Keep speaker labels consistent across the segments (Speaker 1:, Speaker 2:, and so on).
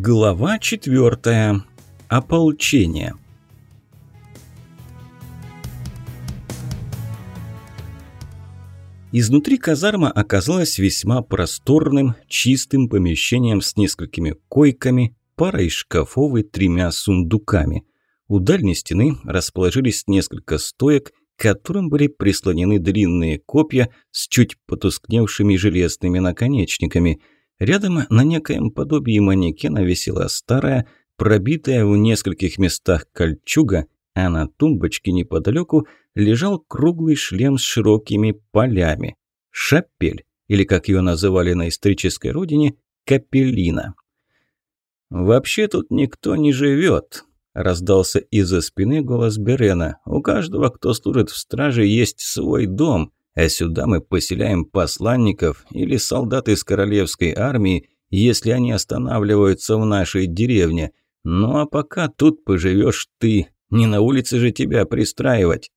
Speaker 1: Глава четвертая. Ополчение. Изнутри казарма оказалась весьма просторным, чистым помещением с несколькими койками, парой шкафов и тремя сундуками. У дальней стены расположились несколько стоек, к которым были прислонены длинные копья с чуть потускневшими железными наконечниками – Рядом на некоем подобии манекена висела старая, пробитая в нескольких местах кольчуга, а на тумбочке неподалеку лежал круглый шлем с широкими полями. Шапель, или как ее называли на исторической родине, капеллина. «Вообще тут никто не живет», – раздался из-за спины голос Берена. «У каждого, кто служит в страже, есть свой дом, а сюда мы поселяем посланников или солдат из королевской армии, если они останавливаются в нашей деревне. Ну а пока тут поживешь ты, не на улице же тебя пристраивать».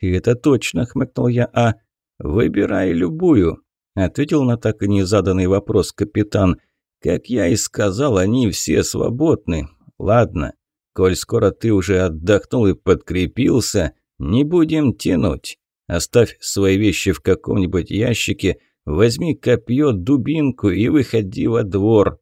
Speaker 1: «Это точно», — хмыкнул я, — «а...» «Выбирай любую», — ответил на так и не заданный вопрос капитан. «Как я и сказал, они все свободны. Ладно, коль скоро ты уже отдохнул и подкрепился, не будем тянуть. Оставь свои вещи в каком-нибудь ящике, возьми копье, дубинку и выходи во двор».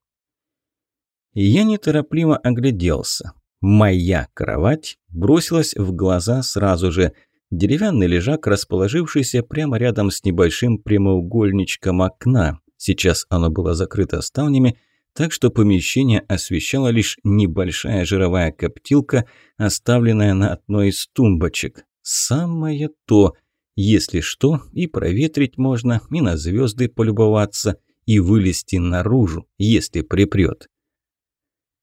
Speaker 1: Я неторопливо огляделся. Моя кровать бросилась в глаза сразу же. Деревянный лежак, расположившийся прямо рядом с небольшим прямоугольничком окна. Сейчас оно было закрыто ставнями, так что помещение освещала лишь небольшая жировая коптилка, оставленная на одной из тумбочек. Самое то – если что, и проветрить можно, и на звезды полюбоваться, и вылезти наружу, если припрет.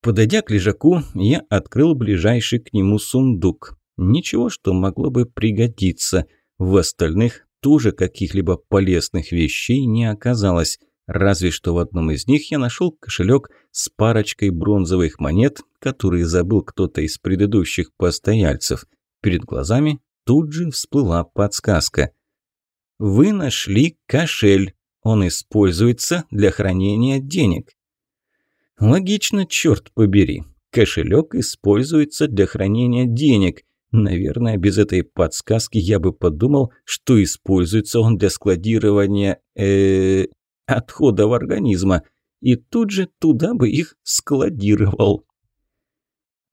Speaker 1: Подойдя к лежаку, я открыл ближайший к нему сундук. Ничего, что могло бы пригодиться. В остальных тоже каких-либо полезных вещей не оказалось. Разве что в одном из них я нашел кошелек с парочкой бронзовых монет, которые забыл кто-то из предыдущих постояльцев. Перед глазами тут же всплыла подсказка. Вы нашли кошель. Он используется для хранения денег. Логично, черт побери. Кошелек используется для хранения денег. Наверное, без этой подсказки я бы подумал, что используется он для складирования э, отходов организма. И тут же туда бы их складировал.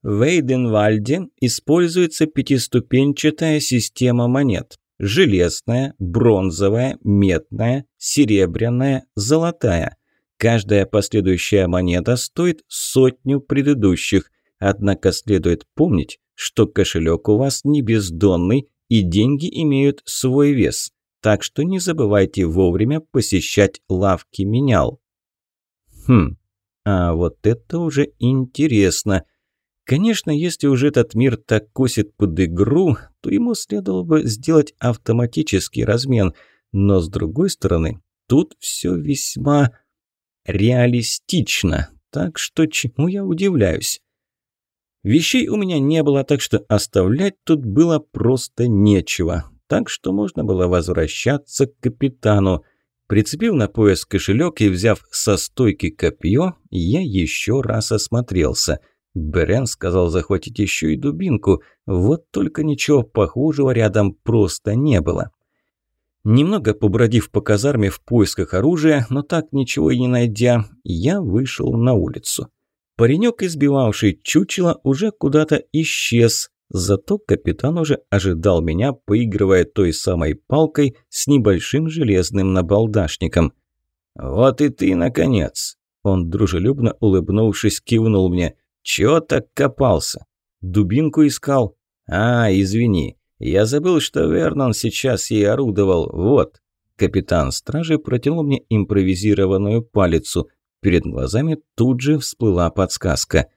Speaker 1: В Эйденвальде используется пятиступенчатая система монет. Железная, бронзовая, медная, серебряная, золотая. Каждая последующая монета стоит сотню предыдущих. Однако следует помнить, что кошелек у вас не бездонный и деньги имеют свой вес. Так что не забывайте вовремя посещать лавки менял. Хм, а вот это уже интересно – Конечно, если уже этот мир так косит под игру, то ему следовало бы сделать автоматический размен. Но с другой стороны, тут все весьма реалистично. Так что чему я удивляюсь? Вещей у меня не было, так что оставлять тут было просто нечего. Так что можно было возвращаться к капитану. Прицепив на пояс кошелек и взяв со стойки копье, я еще раз осмотрелся – Берен сказал захватить еще и дубинку, вот только ничего похожего рядом просто не было. Немного побродив по казарме в поисках оружия, но так ничего и не найдя, я вышел на улицу. Паренек, избивавший чучело, уже куда-то исчез, зато капитан уже ожидал меня, поигрывая той самой палкой с небольшим железным набалдашником. «Вот и ты, наконец!» Он, дружелюбно улыбнувшись, кивнул мне. «Чего так копался? Дубинку искал? А, извини, я забыл, что Вернон сейчас ей орудовал. Вот». Капитан стражи протянул мне импровизированную палицу. Перед глазами тут же всплыла подсказка.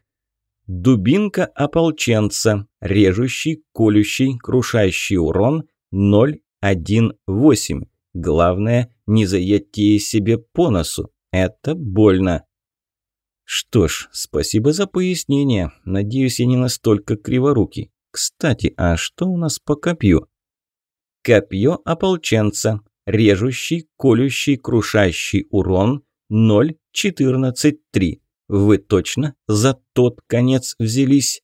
Speaker 1: «Дубинка ополченца, режущий, колющий, крушащий урон 0,18. Главное, не заедьте себе по носу. Это больно». Что ж, спасибо за пояснение. Надеюсь, я не настолько криворукий. Кстати, а что у нас по копью? Копье ополченца. Режущий, колющий, крушащий урон 0,14,3. Вы точно за тот конец взялись?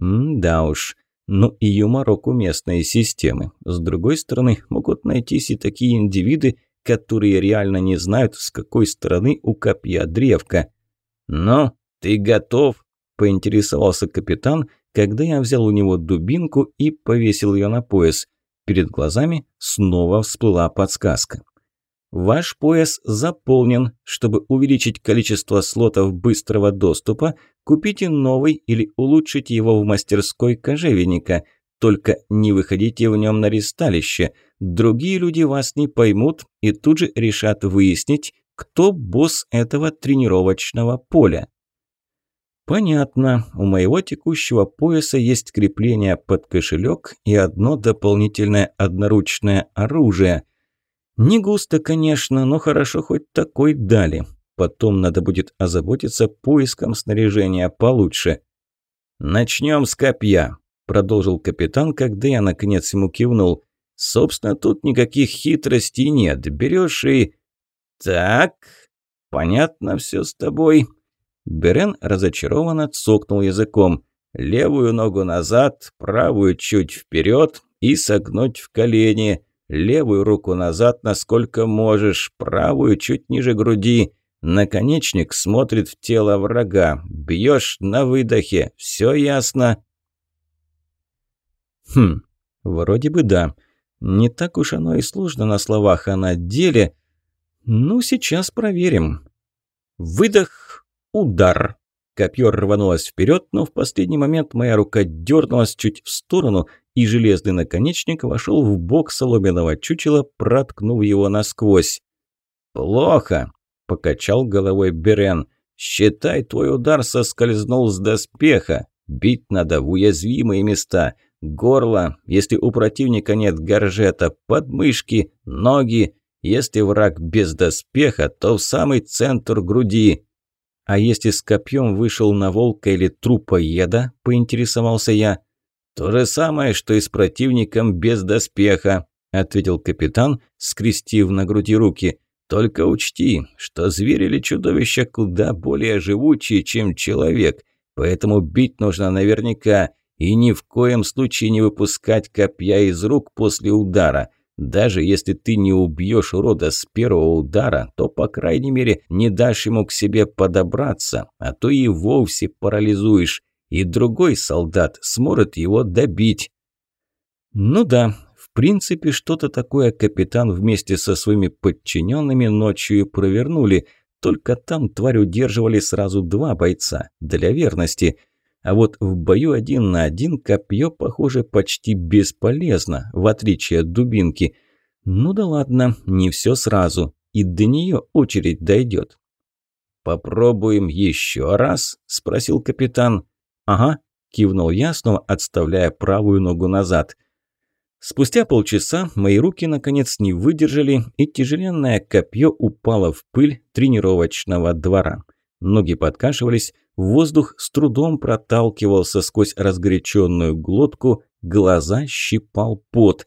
Speaker 1: М да уж. Ну и юморок у местной системы. С другой стороны, могут найтись и такие индивиды, которые реально не знают, с какой стороны у копья древка. «Ну, ты готов?» – поинтересовался капитан, когда я взял у него дубинку и повесил ее на пояс. Перед глазами снова всплыла подсказка. Ваш пояс заполнен. Чтобы увеличить количество слотов быстрого доступа, купите новый или улучшите его в мастерской кожевенника. Только не выходите в нем на ристалище. Другие люди вас не поймут и тут же решат выяснить, кто босс этого тренировочного поля. Понятно, у моего текущего пояса есть крепление под кошелек и одно дополнительное одноручное оружие – не густо, конечно, но хорошо хоть такой дали. Потом надо будет озаботиться поиском снаряжения получше. «Начнем с копья», – продолжил капитан, когда я наконец ему кивнул. «Собственно, тут никаких хитростей нет. Берешь и...» «Так, понятно все с тобой». Берен разочарованно цокнул языком. «Левую ногу назад, правую чуть вперед и согнуть в колени. Левую руку назад, насколько можешь, правую чуть ниже груди. Наконечник смотрит в тело врага. Бьешь на выдохе. Все ясно? Хм, вроде бы да. Не так уж оно и сложно на словах, а на деле... Ну, сейчас проверим. Выдох, удар. Копье рванулось вперед, но в последний момент моя рука дернулась чуть в сторону, и железный наконечник вошел в бок соломенного чучела, проткнув его насквозь. «Плохо!» – покачал головой Берен. «Считай, твой удар соскользнул с доспеха. Бить надо в уязвимые места. Горло, если у противника нет горжета, подмышки, ноги. Если враг без доспеха, то в самый центр груди». «А если с копьем вышел на волка или трупоеда?» – поинтересовался я. «То же самое, что и с противником без доспеха», – ответил капитан, скрестив на груди руки. «Только учти, что зверь или чудовище куда более живучие, чем человек, поэтому бить нужно наверняка и ни в коем случае не выпускать копья из рук после удара». Даже если ты не убьешь урода с первого удара, то, по крайней мере, не дашь ему к себе подобраться, а то и вовсе парализуешь и другой солдат сможет его добить. Ну да, в принципе, что-то такое капитан вместе со своими подчиненными ночью провернули, только там тварь удерживали сразу два бойца, для верности. А вот в бою один на один копье, похоже, почти бесполезно, в отличие от дубинки. Ну да ладно, не все сразу, и до нее очередь дойдет. «Попробуем еще раз?» – спросил капитан. «Ага», – кивнул я, снова отставляя правую ногу назад. Спустя полчаса мои руки наконец не выдержали, и тяжеленное копье упало в пыль тренировочного двора. Ноги подкашивались, воздух с трудом проталкивался сквозь разгоряченную глотку, глаза щипал пот.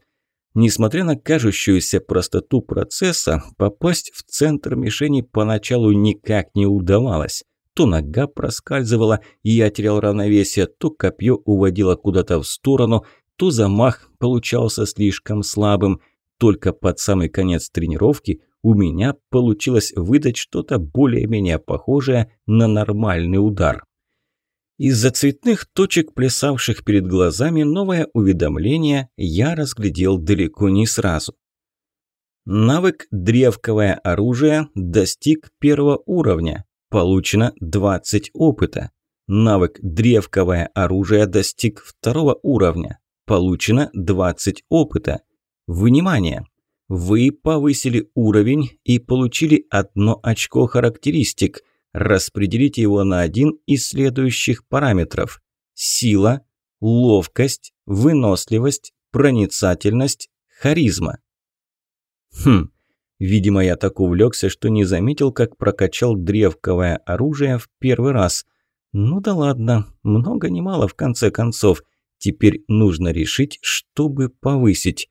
Speaker 1: Несмотря на кажущуюся простоту процесса, попасть в центр мишени поначалу никак не удавалось. То нога проскальзывала, и я терял равновесие, то копье уводило куда-то в сторону, то замах получался слишком слабым. Только под самый конец тренировки у меня получилось выдать что-то более-менее похожее на нормальный удар. Из-за цветных точек, плясавших перед глазами, новое уведомление я разглядел далеко не сразу. Навык «Древковое оружие» достиг первого уровня. Получено 20 опыта. Навык «Древковое оружие» достиг второго уровня. Получено 20 опыта. Внимание! Вы повысили уровень и получили одно очко характеристик. Распределите его на один из следующих параметров. Сила, ловкость, выносливость, проницательность, харизма. Хм, Видимо, я так увлекся, что не заметил, как прокачал древковое оружие в первый раз. Ну да ладно, много не мало в конце концов. Теперь нужно решить, чтобы повысить.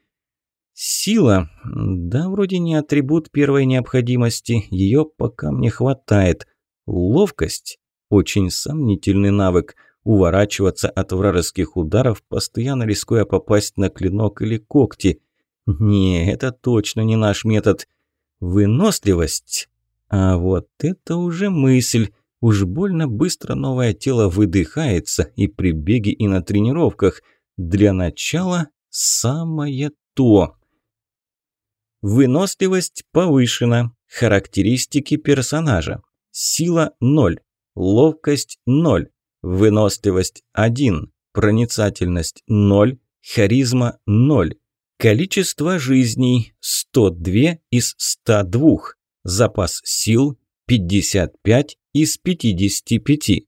Speaker 1: Сила. Да, вроде не атрибут первой необходимости. Ее пока мне хватает. Ловкость – очень сомнительный навык. Уворачиваться от вражеских ударов, постоянно рискуя попасть на клинок или когти. Не, это точно не наш метод. Выносливость. А вот это уже мысль. Уж больно быстро новое тело выдыхается и при беге, и на тренировках. Для начала самое то. Выносливость повышена. Характеристики персонажа. Сила – 0. Ловкость – 0. Выносливость – 1. Проницательность – 0. Харизма – 0. Количество жизней – 102 из 102. Запас сил – 55 из 55.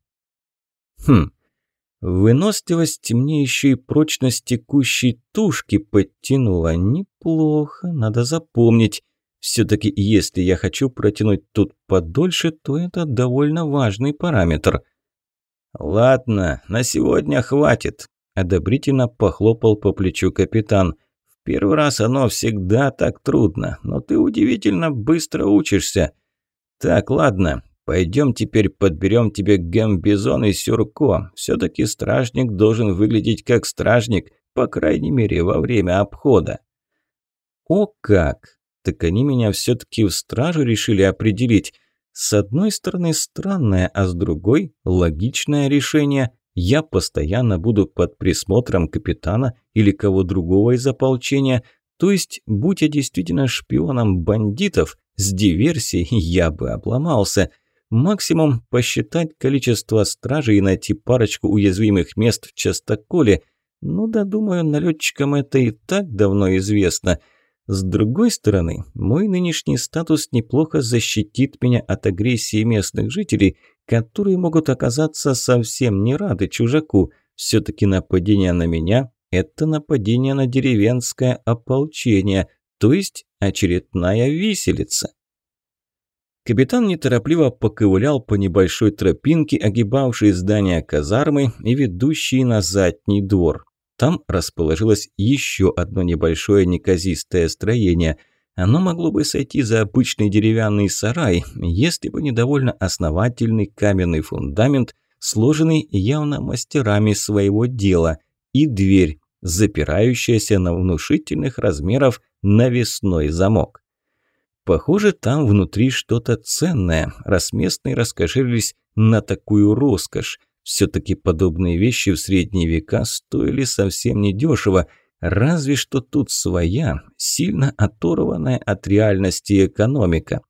Speaker 1: Хм, Выносливость мне еще и прочность текущей тушки подтянула. Неплохо, надо запомнить. Все-таки если я хочу протянуть тут подольше, то это довольно важный параметр. «Ладно, на сегодня хватит», – одобрительно похлопал по плечу капитан. «В первый раз оно всегда так трудно, но ты удивительно быстро учишься. Так, ладно, Пойдем теперь подберем тебе гамбизон и сюрко. Все-таки стражник должен выглядеть как стражник, по крайней мере, во время обхода. О как! Так они меня все-таки в стражу решили определить. С одной стороны странное, а с другой логичное решение. Я постоянно буду под присмотром капитана или кого другого из ополчения. То есть, будь я действительно шпионом бандитов, с диверсией я бы обломался – Максимум посчитать количество стражей и найти парочку уязвимых мест в частоколе. Ну да, думаю, налетчикам это и так давно известно. С другой стороны, мой нынешний статус неплохо защитит меня от агрессии местных жителей, которые могут оказаться совсем не рады чужаку. Все-таки нападение на меня – это нападение на деревенское ополчение, то есть очередная виселица. Капитан неторопливо поковылял по небольшой тропинке, огибавшей здание казармы и ведущей на задний двор. Там расположилось еще одно небольшое неказистое строение. Оно могло бы сойти за обычный деревянный сарай, если бы не довольно основательный каменный фундамент, сложенный явно мастерами своего дела, и дверь, запирающаяся на внушительных размеров навесной замок. Похоже, там внутри что-то ценное, раз местные раскошелились на такую роскошь. Все-таки подобные вещи в средние века стоили совсем недешево, разве что тут своя, сильно оторванная от реальности экономика.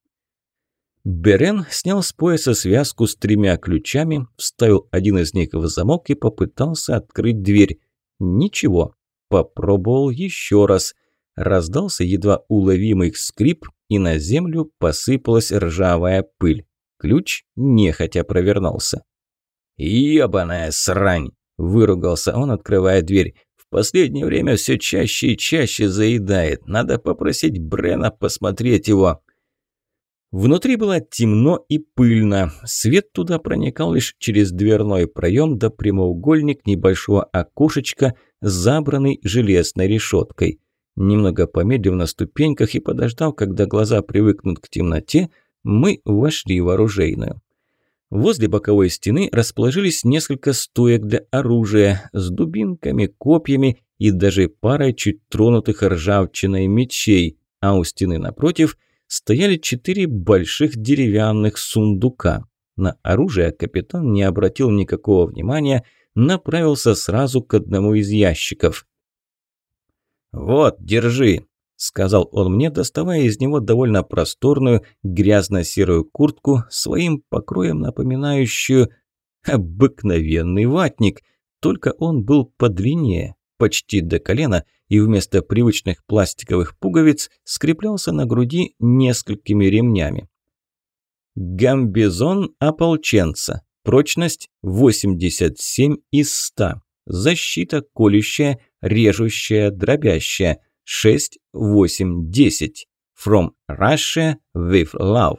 Speaker 1: Берен снял с пояса связку с тремя ключами, вставил один из них в замок и попытался открыть дверь. Ничего. Попробовал еще раз. Раздался едва уловимый скрип, и на землю посыпалась ржавая пыль. Ключ нехотя провернулся. «Ебаная срань!» – выругался он, открывая дверь. «В последнее время все чаще и чаще заедает. Надо попросить Брена посмотреть его». Внутри было темно и пыльно. Свет туда проникал лишь через дверной проем до прямоугольник небольшого окошечка, забранный железной решеткой. Немного помедлив на ступеньках и подождав, когда глаза привыкнут к темноте, мы вошли в оружейную. Возле боковой стены расположились несколько стоек для оружия с дубинками, копьями и даже парой чуть тронутых ржавчиной мечей, а у стены напротив стояли четыре больших деревянных сундука. На оружие капитан не обратил никакого внимания, направился сразу к одному из ящиков. «Вот, держи», – сказал он мне, доставая из него довольно просторную грязно-серую куртку, своим покроем напоминающую обыкновенный ватник, только он был подлиннее, почти до колена, и вместо привычных пластиковых пуговиц скреплялся на груди несколькими ремнями. Гамбизон ополченца. Прочность 87 из 100. Защита колющая режущая, дробящая. 6, 8, 10. From Russia with love.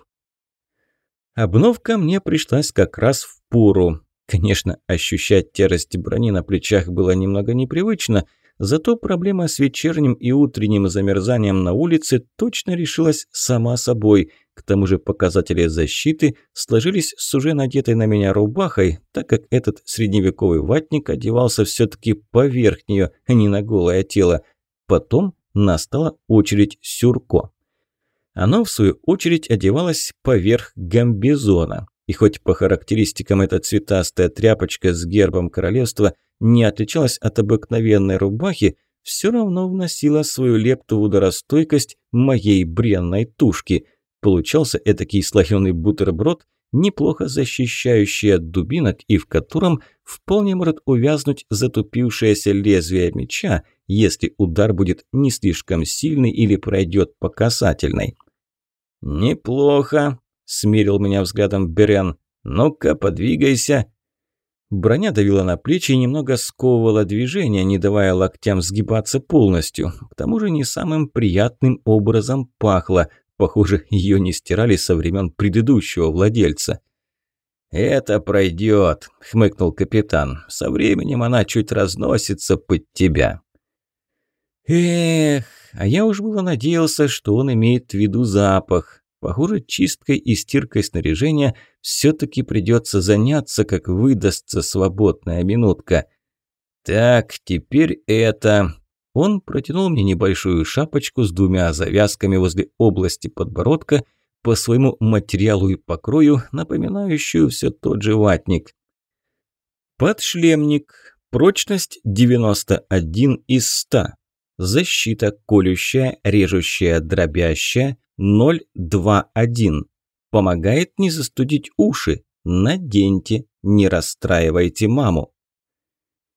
Speaker 1: Обновка мне пришлась как раз в пору. Конечно, ощущать тяжесть брони на плечах было немного непривычно, Зато проблема с вечерним и утренним замерзанием на улице точно решилась сама собой. К тому же показатели защиты сложились с уже надетой на меня рубахой, так как этот средневековый ватник одевался все-таки поверх нее, а не на голое тело. Потом настала очередь сюрко. Оно, в свою очередь, одевалось поверх гамбизона. И хоть по характеристикам эта цветастая тряпочка с гербом королевства не отличалась от обыкновенной рубахи, все равно вносила свою лепту в ударостойкость моей бренной тушки. Получался этакий слоеный бутерброд, неплохо защищающий от дубинок и в котором вполне может увязнуть затупившееся лезвие меча, если удар будет не слишком сильный или пройдет по касательной. «Неплохо», смерил меня взглядом Берен. «Ну-ка, подвигайся!» Броня давила на плечи и немного сковывала движение, не давая локтям сгибаться полностью. К тому же не самым приятным образом пахло. Похоже, ее не стирали со времен предыдущего владельца. «Это пройдет», — хмыкнул капитан. «Со временем она чуть разносится под тебя». Эх, а я уж было надеялся, что он имеет в виду запах. Похоже, чисткой и стиркой снаряжения все-таки придется заняться, как выдастся свободная минутка. Так, теперь это... Он протянул мне небольшую шапочку с двумя завязками возле области подбородка, по своему материалу и покрою, напоминающую все тот же ватник. Подшлемник. Прочность 91 из 100. Защита колющая, режущая, дробящая, 021. Помогает не застудить уши. Наденьте, не расстраивайте маму.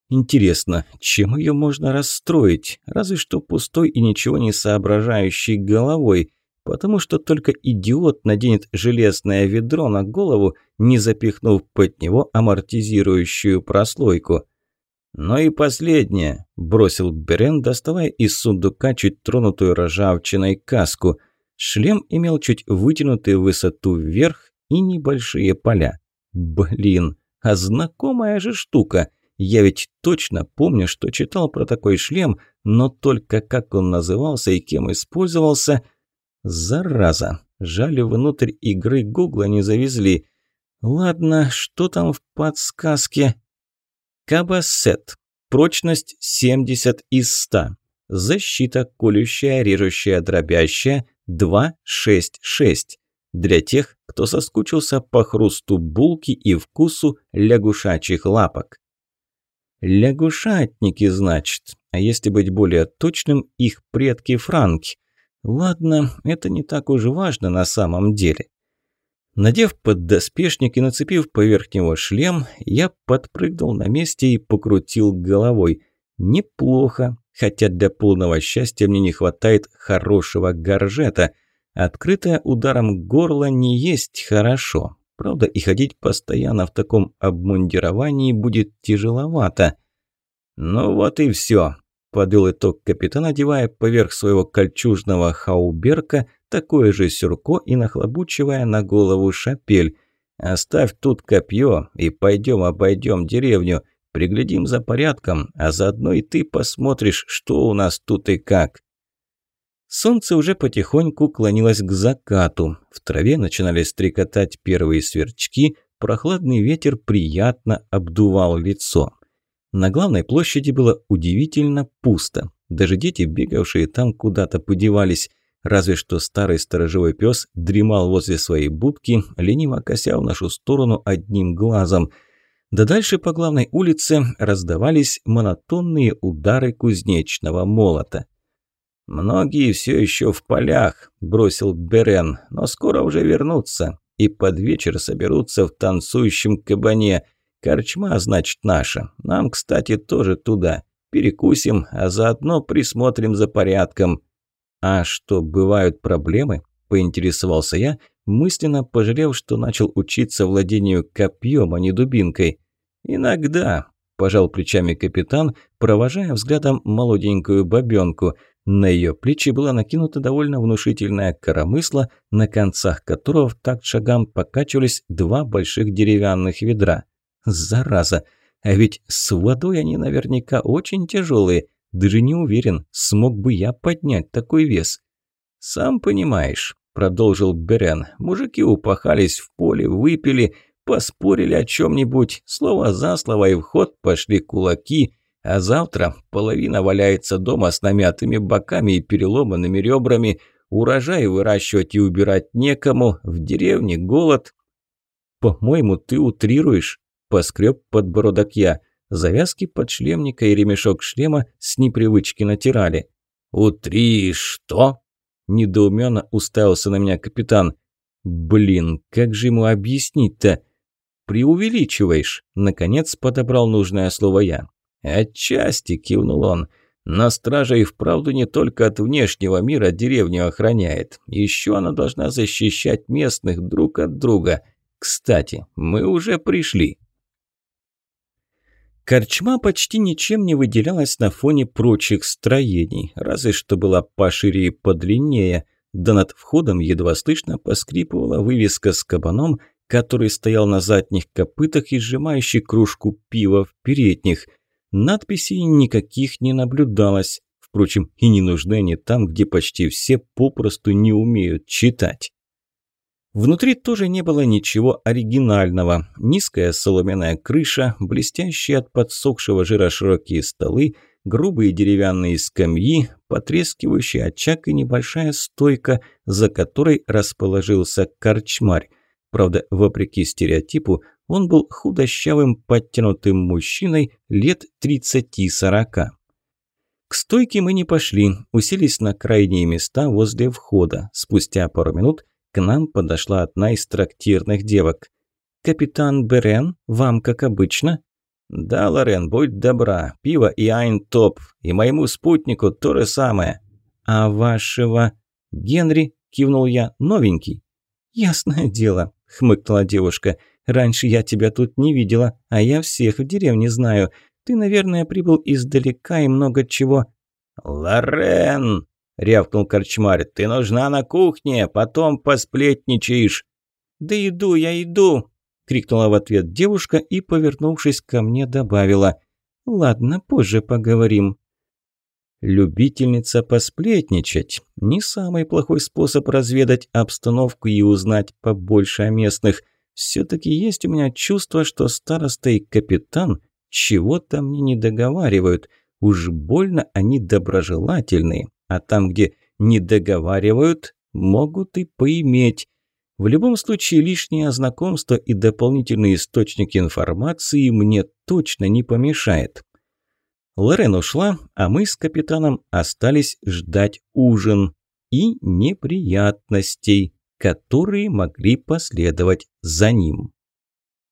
Speaker 1: Интересно, чем ее можно расстроить? Разве что пустой и ничего не соображающей головой. Потому что только идиот наденет железное ведро на голову, не запихнув под него амортизирующую прослойку. «Ну и последнее», – бросил Берен, доставая из сундука чуть тронутую ржавчиной каску – Шлем имел чуть вытянутую высоту вверх и небольшие поля. Блин, а знакомая же штука. Я ведь точно помню, что читал про такой шлем, но только как он назывался и кем использовался... Зараза, жаль, внутрь игры Гугла не завезли. Ладно, что там в подсказке? Кабасет. Прочность 70 из 100. Защита колющая, режущая, дробящая, 266 для тех, кто соскучился по хрусту булки и вкусу лягушачьих лапок. Лягушатники, значит, а если быть более точным, их предки франки. Ладно, это не так уж важно на самом деле. Надев поддоспешник и нацепив поверх него шлем, я подпрыгнул на месте и покрутил головой. Неплохо, хотя для полного счастья мне не хватает хорошего горжета. Открытое ударом горло не есть хорошо. Правда, и ходить постоянно в таком обмундировании будет тяжеловато. «Ну вот и все», – подвел итог капитан, одевая поверх своего кольчужного хауберка такое же сюрко и нахлобучивая на голову шапель. «Оставь тут копье и пойдем обойдем деревню. Приглядим за порядком, а заодно и ты посмотришь, что у нас тут и как». Солнце уже потихоньку клонилось к закату. В траве начинали стрекотать первые сверчки, прохладный ветер приятно обдувал лицо. На главной площади было удивительно пусто. Даже дети, бегавшие там, куда-то подевались. Разве что старый сторожевой пес дремал возле своей будки, лениво кося в нашу сторону одним глазом – да дальше по главной улице раздавались монотонные удары кузнечного молота. «Многие все еще в полях», – бросил Берен, – «но скоро уже вернутся и под вечер соберутся в танцующем кабане. Корчма, значит, наша. Нам, кстати, тоже туда. Перекусим, а заодно присмотрим за порядком». «А что, бывают проблемы?» – поинтересовался я, мысленно пожалев, что начал учиться владению копьем, а не дубинкой. «Иногда», – пожал плечами капитан, провожая взглядом молоденькую бабенку. На ее плечи была накинута довольно внушительная коромысла, на концах которого в такт шагам покачивались два больших деревянных ведра. «Зараза! А ведь с водой они наверняка очень тяжелые. Даже не уверен, смог бы я поднять такой вес. «Сам понимаешь», – продолжил Берен, – «мужики упахались в поле, выпили, поспорили о чем-нибудь, слово за слово и в ход пошли кулаки, а завтра половина валяется дома с намятыми боками и переломанными ребрами, урожай выращивать и убирать некому, в деревне голод». «По-моему, ты утрируешь», – поскреб подбородок я. Завязки подшлемника и ремешок шлема с непривычки натирали. «Утри что?» – недоуменно уставился на меня капитан. «Блин, как же ему объяснить-то?» «Преувеличиваешь», – наконец подобрал нужное слово я. «Отчасти», – кивнул он. «Но стража и вправду не только от внешнего мира деревню охраняет. Еще она должна защищать местных друг от друга. Кстати, мы уже пришли». Корчма почти ничем не выделялась на фоне прочих строений, разве что была пошире и подлиннее, да над входом едва слышно поскрипывала вывеска с кабаном, который стоял на задних копытах и сжимающий кружку пива в передних. Надписей никаких не наблюдалось, впрочем, и не нужны они там, где почти все попросту не умеют читать. Внутри тоже не было ничего оригинального. Низкая соломенная крыша, блестящие от подсохшего жира широкие столы, грубые деревянные скамьи, потрескивающий очаг и небольшая стойка, за которой расположился корчмарь. Правда, вопреки стереотипу, он был худощавым, подтянутым мужчиной лет 30-40. К стойке мы не пошли, уселись на крайние места возле входа. Спустя пару минут к нам подошла одна из трактирных девок. «Капитан Берен, вам как обычно?» «Да, Лорен, будь добра, пиво и айн топ, и моему спутнику то же самое». «А вашего...» «Генри», – кивнул я, – «новенький». «Ясное дело», – хмыкнула девушка. «Раньше я тебя тут не видела, а я всех в деревне знаю. Ты, наверное, прибыл издалека и много чего...» «Лорен!» – рявкнул корчмарь. «Ты нужна на кухне, потом посплетничаешь». «Да иду, я иду!» – крикнула в ответ девушка и, повернувшись ко мне, добавила. «Ладно, позже поговорим». Любительница посплетничать – не самый плохой способ разведать обстановку и узнать побольше о местных. Все-таки есть у меня чувство, что староста и капитан чего-то мне не договаривают. Уж больно они доброжелательные а там, где не договаривают, могут и поиметь. В любом случае, лишнее знакомство и дополнительный источник информации мне точно не помешает. Лорен ушла, а мы с капитаном остались ждать ужин и неприятностей, которые могли последовать за ним.